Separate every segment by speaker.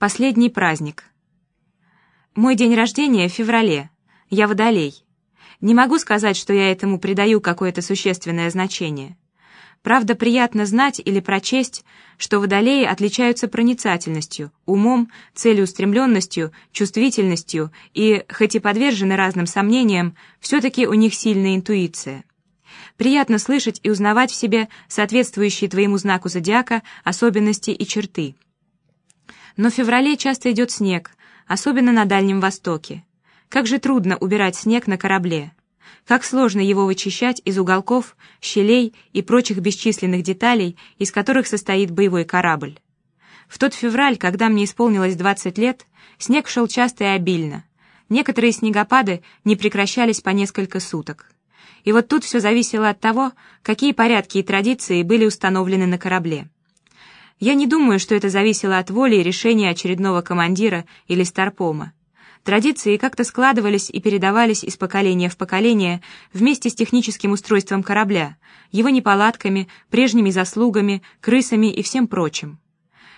Speaker 1: Последний праздник. Мой день рождения в феврале. Я водолей. Не могу сказать, что я этому придаю какое-то существенное значение. Правда, приятно знать или прочесть, что водолеи отличаются проницательностью, умом, целеустремленностью, чувствительностью и, хоть и подвержены разным сомнениям, все-таки у них сильная интуиция. Приятно слышать и узнавать в себе соответствующие твоему знаку зодиака особенности и черты. Но в феврале часто идет снег, особенно на Дальнем Востоке. Как же трудно убирать снег на корабле. Как сложно его вычищать из уголков, щелей и прочих бесчисленных деталей, из которых состоит боевой корабль. В тот февраль, когда мне исполнилось 20 лет, снег шел часто и обильно. Некоторые снегопады не прекращались по несколько суток. И вот тут все зависело от того, какие порядки и традиции были установлены на корабле. Я не думаю, что это зависело от воли и решения очередного командира или старпома. Традиции как-то складывались и передавались из поколения в поколение вместе с техническим устройством корабля, его неполадками, прежними заслугами, крысами и всем прочим.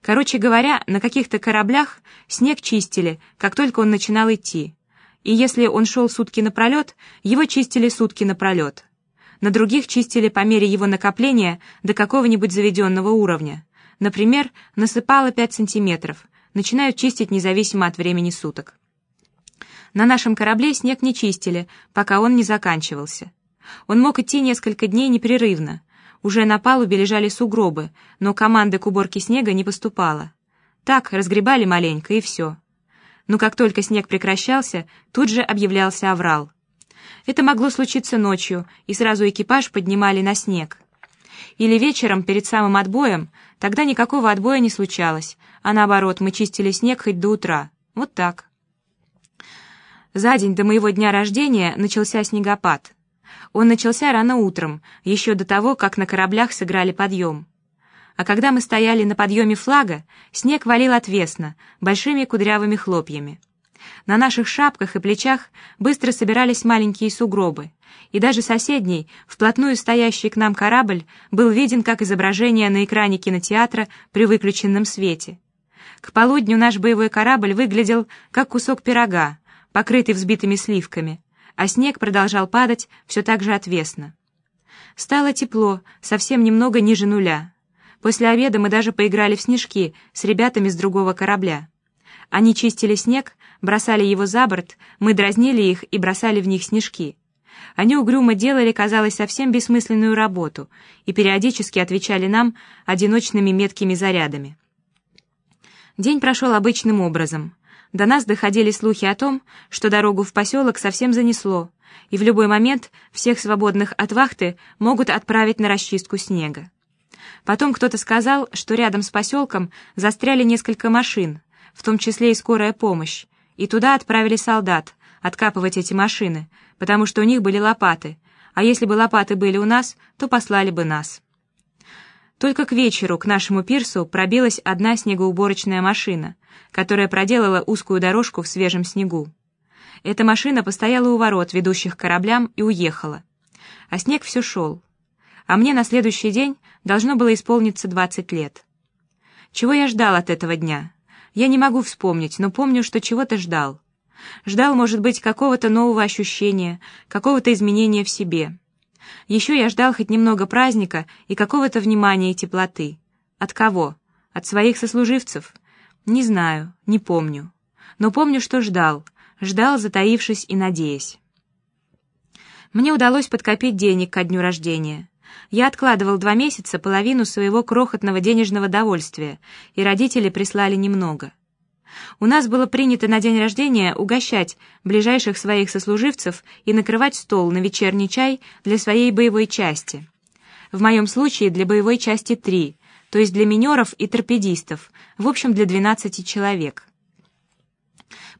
Speaker 1: Короче говоря, на каких-то кораблях снег чистили, как только он начинал идти. И если он шел сутки напролет, его чистили сутки напролет. На других чистили по мере его накопления до какого-нибудь заведенного уровня. Например, насыпало 5 сантиметров, начинают чистить независимо от времени суток. На нашем корабле снег не чистили, пока он не заканчивался. Он мог идти несколько дней непрерывно. Уже на палубе лежали сугробы, но команды к уборке снега не поступало. Так, разгребали маленько, и все. Но как только снег прекращался, тут же объявлялся аврал. Это могло случиться ночью, и сразу экипаж поднимали на снег. Или вечером, перед самым отбоем, тогда никакого отбоя не случалось, а наоборот, мы чистили снег хоть до утра. Вот так. За день до моего дня рождения начался снегопад. Он начался рано утром, еще до того, как на кораблях сыграли подъем. А когда мы стояли на подъеме флага, снег валил отвесно, большими кудрявыми хлопьями. На наших шапках и плечах быстро собирались маленькие сугробы, и даже соседний, вплотную стоящий к нам корабль, был виден как изображение на экране кинотеатра при выключенном свете. К полудню наш боевой корабль выглядел как кусок пирога, покрытый взбитыми сливками, а снег продолжал падать все так же отвесно. Стало тепло, совсем немного ниже нуля. После обеда мы даже поиграли в снежки с ребятами с другого корабля. Они чистили снег, бросали его за борт, мы дразнили их и бросали в них снежки. Они угрюмо делали, казалось, совсем бессмысленную работу и периодически отвечали нам одиночными меткими зарядами. День прошел обычным образом. До нас доходили слухи о том, что дорогу в поселок совсем занесло, и в любой момент всех свободных от вахты могут отправить на расчистку снега. Потом кто-то сказал, что рядом с поселком застряли несколько машин, в том числе и скорая помощь, и туда отправили солдат откапывать эти машины, потому что у них были лопаты, а если бы лопаты были у нас, то послали бы нас. Только к вечеру к нашему пирсу пробилась одна снегоуборочная машина, которая проделала узкую дорожку в свежем снегу. Эта машина постояла у ворот, ведущих к кораблям, и уехала. А снег все шел. А мне на следующий день должно было исполниться 20 лет. Чего я ждал от этого дня? Я не могу вспомнить, но помню, что чего-то ждал. Ждал, может быть, какого-то нового ощущения, какого-то изменения в себе. Еще я ждал хоть немного праздника и какого-то внимания и теплоты. От кого? От своих сослуживцев? Не знаю, не помню. Но помню, что ждал. Ждал, затаившись и надеясь. Мне удалось подкопить денег ко дню рождения. Я откладывал два месяца половину своего крохотного денежного довольствия, и родители прислали немного. У нас было принято на день рождения угощать ближайших своих сослуживцев и накрывать стол на вечерний чай для своей боевой части. В моем случае для боевой части три, то есть для минеров и торпедистов, в общем для 12 человек.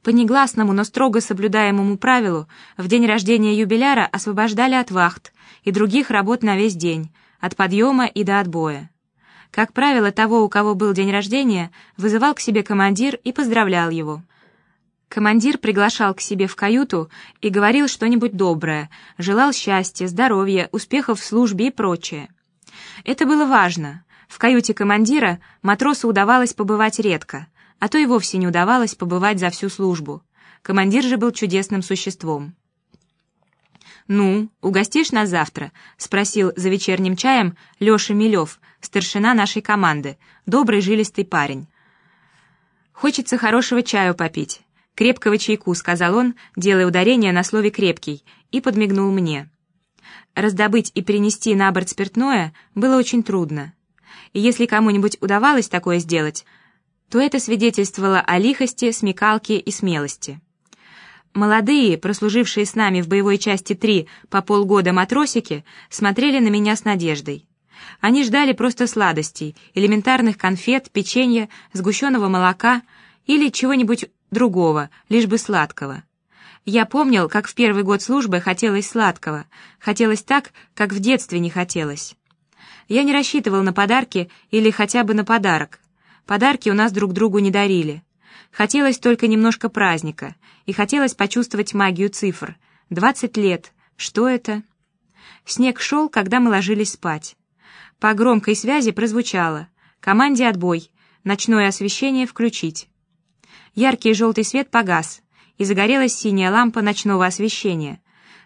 Speaker 1: По негласному, но строго соблюдаемому правилу, в день рождения юбиляра освобождали от вахт и других работ на весь день, от подъема и до отбоя. Как правило, того, у кого был день рождения, вызывал к себе командир и поздравлял его. Командир приглашал к себе в каюту и говорил что-нибудь доброе, желал счастья, здоровья, успехов в службе и прочее. Это было важно. В каюте командира матросу удавалось побывать редко, а то и вовсе не удавалось побывать за всю службу. Командир же был чудесным существом. «Ну, угостишь нас завтра?» — спросил за вечерним чаем Леша Милев, старшина нашей команды, добрый жилистый парень. «Хочется хорошего чаю попить. Крепкого чайку», — сказал он, делая ударение на слове «крепкий», и подмигнул мне. Раздобыть и принести на борт спиртное было очень трудно. И если кому-нибудь удавалось такое сделать, то это свидетельствовало о лихости, смекалке и смелости. Молодые, прослужившие с нами в боевой части 3 по полгода матросики, смотрели на меня с надеждой. Они ждали просто сладостей, элементарных конфет, печенья, сгущенного молока или чего-нибудь другого, лишь бы сладкого. Я помнил, как в первый год службы хотелось сладкого, хотелось так, как в детстве не хотелось. Я не рассчитывал на подарки или хотя бы на подарок. Подарки у нас друг другу не дарили. Хотелось только немножко праздника, и хотелось почувствовать магию цифр. Двадцать лет. Что это? Снег шел, когда мы ложились спать. По громкой связи прозвучало «Команде отбой, ночное освещение включить». Яркий желтый свет погас, и загорелась синяя лампа ночного освещения.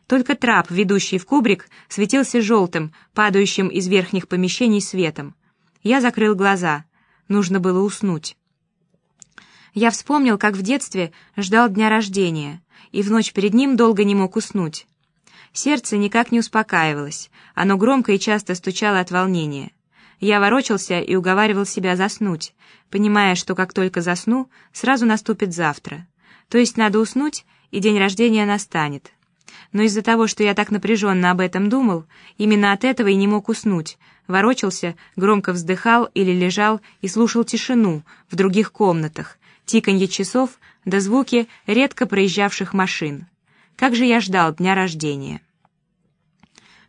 Speaker 1: Только трап, ведущий в кубрик, светился желтым, падающим из верхних помещений светом. Я закрыл глаза. Нужно было уснуть. Я вспомнил, как в детстве ждал дня рождения, и в ночь перед ним долго не мог уснуть. Сердце никак не успокаивалось, оно громко и часто стучало от волнения. Я ворочался и уговаривал себя заснуть, понимая, что как только засну, сразу наступит завтра. То есть надо уснуть, и день рождения настанет. Но из-за того, что я так напряженно об этом думал, именно от этого и не мог уснуть, ворочался, громко вздыхал или лежал и слушал тишину в других комнатах, тиканье часов да звуки редко проезжавших машин. Как же я ждал дня рождения.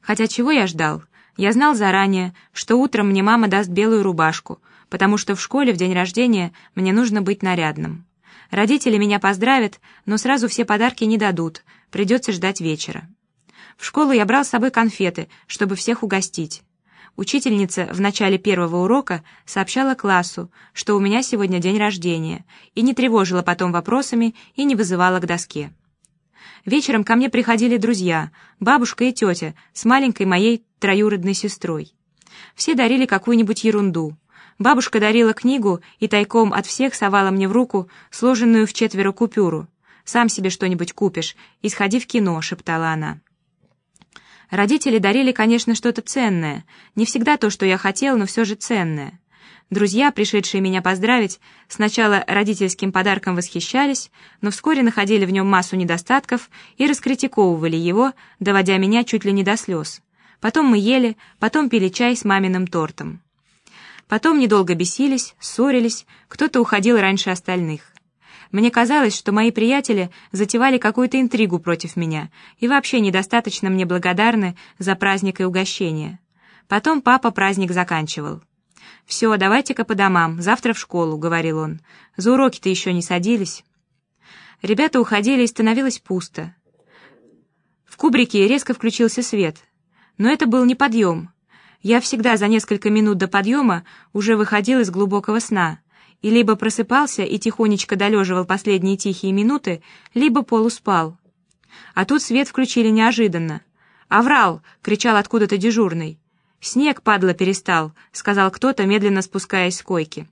Speaker 1: Хотя чего я ждал? Я знал заранее, что утром мне мама даст белую рубашку, потому что в школе в день рождения мне нужно быть нарядным. Родители меня поздравят, но сразу все подарки не дадут, придется ждать вечера. В школу я брал с собой конфеты, чтобы всех угостить. Учительница в начале первого урока сообщала классу, что у меня сегодня день рождения, и не тревожила потом вопросами и не вызывала к доске. Вечером ко мне приходили друзья, бабушка и тетя с маленькой моей троюродной сестрой. Все дарили какую-нибудь ерунду. Бабушка дарила книгу и тайком от всех совала мне в руку сложенную в четверо купюру. «Сам себе что-нибудь купишь и сходи в кино», — шептала она. Родители дарили, конечно, что-то ценное. Не всегда то, что я хотел, но все же ценное. Друзья, пришедшие меня поздравить, сначала родительским подарком восхищались, но вскоре находили в нем массу недостатков и раскритиковывали его, доводя меня чуть ли не до слез. Потом мы ели, потом пили чай с маминым тортом. Потом недолго бесились, ссорились, кто-то уходил раньше остальных. Мне казалось, что мои приятели затевали какую-то интригу против меня и вообще недостаточно мне благодарны за праздник и угощение. Потом папа праздник заканчивал. «Все, давайте-ка по домам, завтра в школу», — говорил он. «За уроки-то еще не садились». Ребята уходили, и становилось пусто. В кубрике резко включился свет. Но это был не подъем. Я всегда за несколько минут до подъема уже выходил из глубокого сна и либо просыпался и тихонечко долеживал последние тихие минуты, либо полуспал. А тут свет включили неожиданно. «Аврал!» — кричал откуда-то дежурный. «Снег, падла, перестал», — сказал кто-то, медленно спускаясь с койки.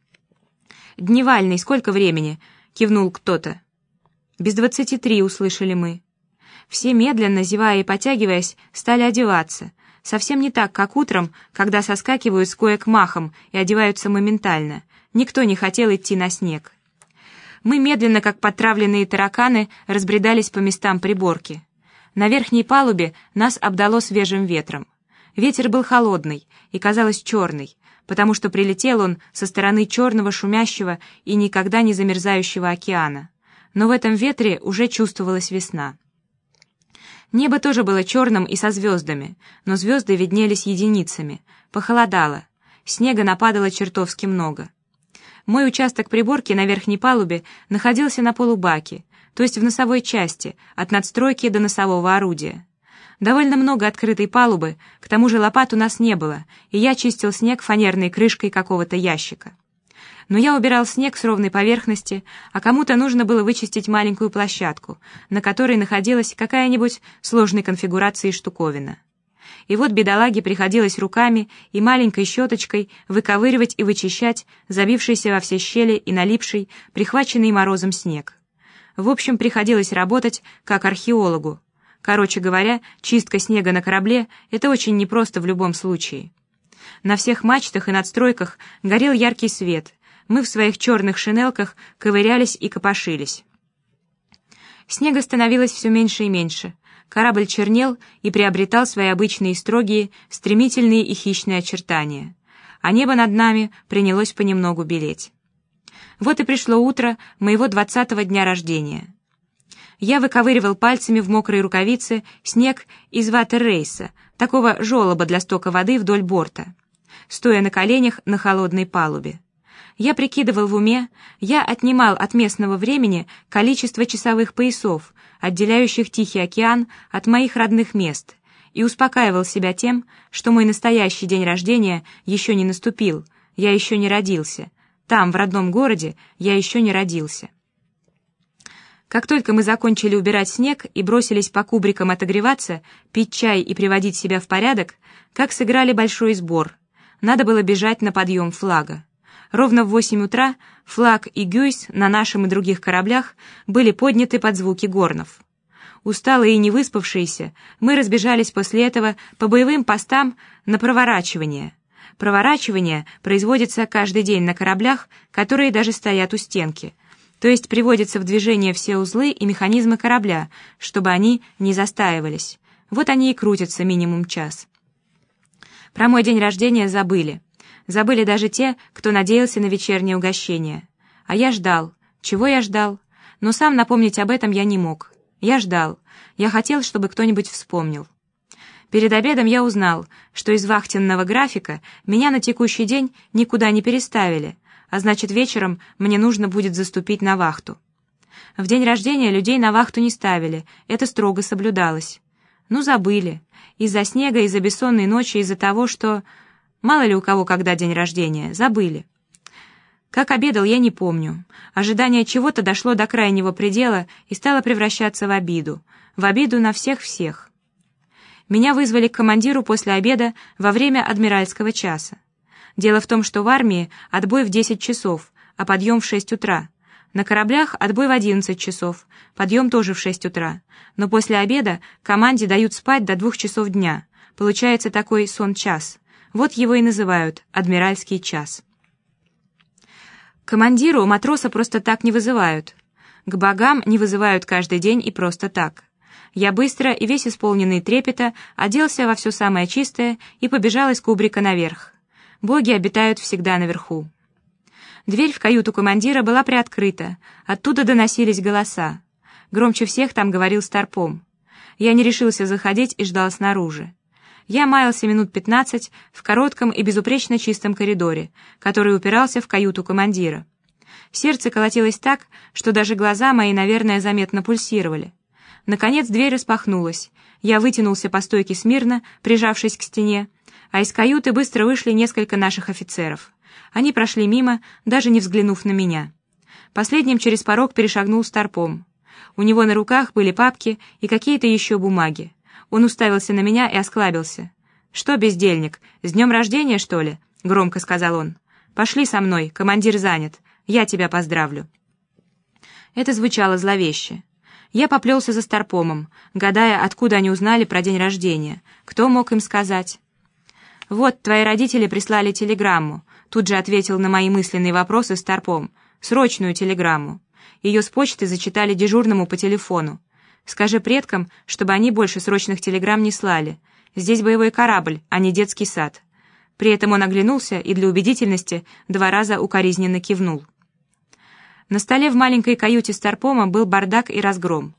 Speaker 1: «Дневальный, сколько времени?» — кивнул кто-то. «Без двадцати три», — услышали мы. Все медленно, зевая и потягиваясь, стали одеваться. Совсем не так, как утром, когда соскакивают с коек махом и одеваются моментально. Никто не хотел идти на снег. Мы медленно, как потравленные тараканы, разбредались по местам приборки. На верхней палубе нас обдало свежим ветром. Ветер был холодный и, казалось, черный, потому что прилетел он со стороны черного, шумящего и никогда не замерзающего океана. Но в этом ветре уже чувствовалась весна. Небо тоже было черным и со звездами, но звезды виднелись единицами. Похолодало. Снега нападало чертовски много. Мой участок приборки на верхней палубе находился на полубаке, то есть в носовой части, от надстройки до носового орудия. Довольно много открытой палубы, к тому же лопат у нас не было, и я чистил снег фанерной крышкой какого-то ящика. Но я убирал снег с ровной поверхности, а кому-то нужно было вычистить маленькую площадку, на которой находилась какая-нибудь сложной конфигурации штуковина. И вот бедолаге приходилось руками и маленькой щеточкой выковыривать и вычищать забившийся во все щели и налипший, прихваченный морозом снег. В общем, приходилось работать как археологу. Короче говоря, чистка снега на корабле — это очень непросто в любом случае. На всех мачтах и надстройках горел яркий свет. Мы в своих черных шинелках ковырялись и копошились. Снега становилось все меньше и меньше. Корабль чернел и приобретал свои обычные строгие, стремительные и хищные очертания. А небо над нами принялось понемногу белеть. Вот и пришло утро моего двадцатого дня рождения. Я выковыривал пальцами в мокрой рукавице снег из ватер-рейса, такого желоба для стока воды вдоль борта, стоя на коленях на холодной палубе. Я прикидывал в уме, я отнимал от местного времени количество часовых поясов, отделяющих Тихий океан от моих родных мест, и успокаивал себя тем, что мой настоящий день рождения еще не наступил, я еще не родился. Там, в родном городе, я еще не родился. Как только мы закончили убирать снег и бросились по кубрикам отогреваться, пить чай и приводить себя в порядок, как сыграли большой сбор. Надо было бежать на подъем флага. Ровно в восемь утра флаг и гюйс на нашем и других кораблях были подняты под звуки горнов. Усталые и невыспавшиеся, мы разбежались после этого по боевым постам на проворачивание. Проворачивание производится каждый день на кораблях, которые даже стоят у стенки — то есть приводятся в движение все узлы и механизмы корабля, чтобы они не застаивались. Вот они и крутятся минимум час. Про мой день рождения забыли. Забыли даже те, кто надеялся на вечернее угощение. А я ждал. Чего я ждал? Но сам напомнить об этом я не мог. Я ждал. Я хотел, чтобы кто-нибудь вспомнил. Перед обедом я узнал, что из вахтенного графика меня на текущий день никуда не переставили, а значит вечером мне нужно будет заступить на вахту. В день рождения людей на вахту не ставили, это строго соблюдалось. Ну, забыли. Из-за снега, из-за бессонной ночи, из-за того, что... Мало ли у кого когда день рождения, забыли. Как обедал, я не помню. Ожидание чего-то дошло до крайнего предела и стало превращаться в обиду. В обиду на всех-всех. Меня вызвали к командиру после обеда во время адмиральского часа. Дело в том, что в армии отбой в 10 часов, а подъем в 6 утра. На кораблях отбой в 11 часов, подъем тоже в 6 утра. Но после обеда команде дают спать до 2 часов дня. Получается такой сон-час. Вот его и называют «адмиральский час». Командиру матроса просто так не вызывают. К богам не вызывают каждый день и просто так. Я быстро и весь исполненный трепета оделся во все самое чистое и побежал из кубрика наверх боги обитают всегда наверху. Дверь в каюту командира была приоткрыта, оттуда доносились голоса. Громче всех там говорил Старпом. Я не решился заходить и ждал снаружи. Я маялся минут пятнадцать в коротком и безупречно чистом коридоре, который упирался в каюту командира. Сердце колотилось так, что даже глаза мои, наверное, заметно пульсировали. Наконец дверь распахнулась. Я вытянулся по стойке смирно, прижавшись к стене, а из каюты быстро вышли несколько наших офицеров. Они прошли мимо, даже не взглянув на меня. Последним через порог перешагнул Старпом. У него на руках были папки и какие-то еще бумаги. Он уставился на меня и осклабился. «Что, бездельник, с днем рождения, что ли?» — громко сказал он. «Пошли со мной, командир занят. Я тебя поздравлю». Это звучало зловеще. Я поплелся за Старпомом, гадая, откуда они узнали про день рождения. Кто мог им сказать? «Вот, твои родители прислали телеграмму», — тут же ответил на мои мысленные вопросы Старпом. «Срочную телеграмму». Ее с почты зачитали дежурному по телефону. «Скажи предкам, чтобы они больше срочных телеграмм не слали. Здесь боевой корабль, а не детский сад». При этом он оглянулся и для убедительности два раза укоризненно кивнул. На столе в маленькой каюте Старпома был бардак и разгром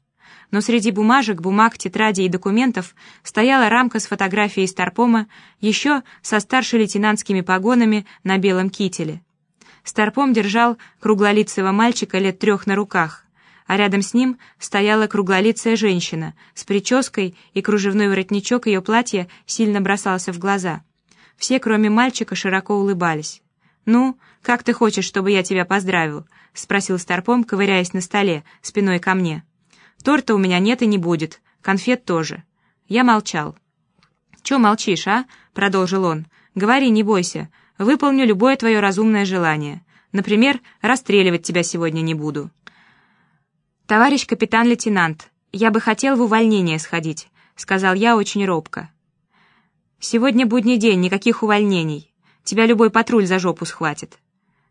Speaker 1: но среди бумажек, бумаг, тетрадей и документов стояла рамка с фотографией Старпома, еще со старшелейтенантскими погонами на белом кителе. Старпом держал круглолицего мальчика лет трех на руках, а рядом с ним стояла круглолицая женщина с прической, и кружевной воротничок ее платья сильно бросался в глаза. Все, кроме мальчика, широко улыбались. «Ну, как ты хочешь, чтобы я тебя поздравил?» — спросил Старпом, ковыряясь на столе, спиной ко мне. «Торта у меня нет и не будет, конфет тоже». Я молчал. «Чё молчишь, а?» — продолжил он. «Говори, не бойся. Выполню любое твое разумное желание. Например, расстреливать тебя сегодня не буду». «Товарищ капитан-лейтенант, я бы хотел в увольнение сходить», — сказал я очень робко. «Сегодня будний день, никаких увольнений. Тебя любой патруль за жопу схватит».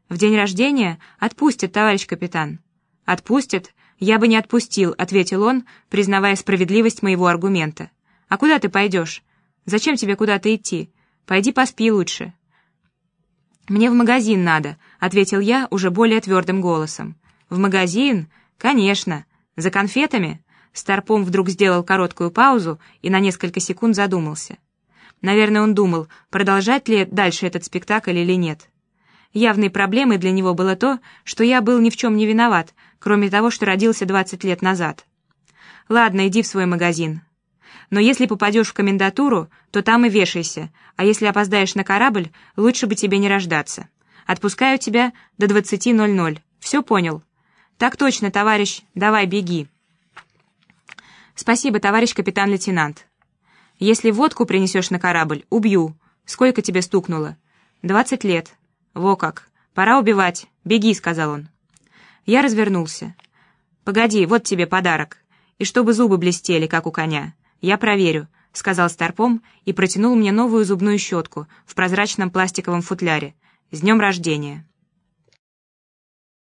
Speaker 1: «В день рождения отпустят, товарищ капитан». «Отпустят? Я бы не отпустил», — ответил он, признавая справедливость моего аргумента. «А куда ты пойдешь? Зачем тебе куда-то идти? Пойди поспи лучше». «Мне в магазин надо», — ответил я уже более твердым голосом. «В магазин? «Конечно. За конфетами?» Старпом вдруг сделал короткую паузу и на несколько секунд задумался. Наверное, он думал, продолжать ли дальше этот спектакль или нет. Явной проблемой для него было то, что я был ни в чем не виноват, кроме того, что родился 20 лет назад. «Ладно, иди в свой магазин. Но если попадешь в комендатуру, то там и вешайся, а если опоздаешь на корабль, лучше бы тебе не рождаться. Отпускаю тебя до 20.00. Все понял?» «Так точно, товарищ. Давай, беги». «Спасибо, товарищ капитан-лейтенант. Если водку принесешь на корабль, убью. Сколько тебе стукнуло?» «Двадцать лет». «Во как. Пора убивать. Беги», — сказал он. Я развернулся. «Погоди, вот тебе подарок. И чтобы зубы блестели, как у коня. Я проверю», — сказал Старпом и протянул мне новую зубную щетку в прозрачном пластиковом футляре. «С днем рождения!»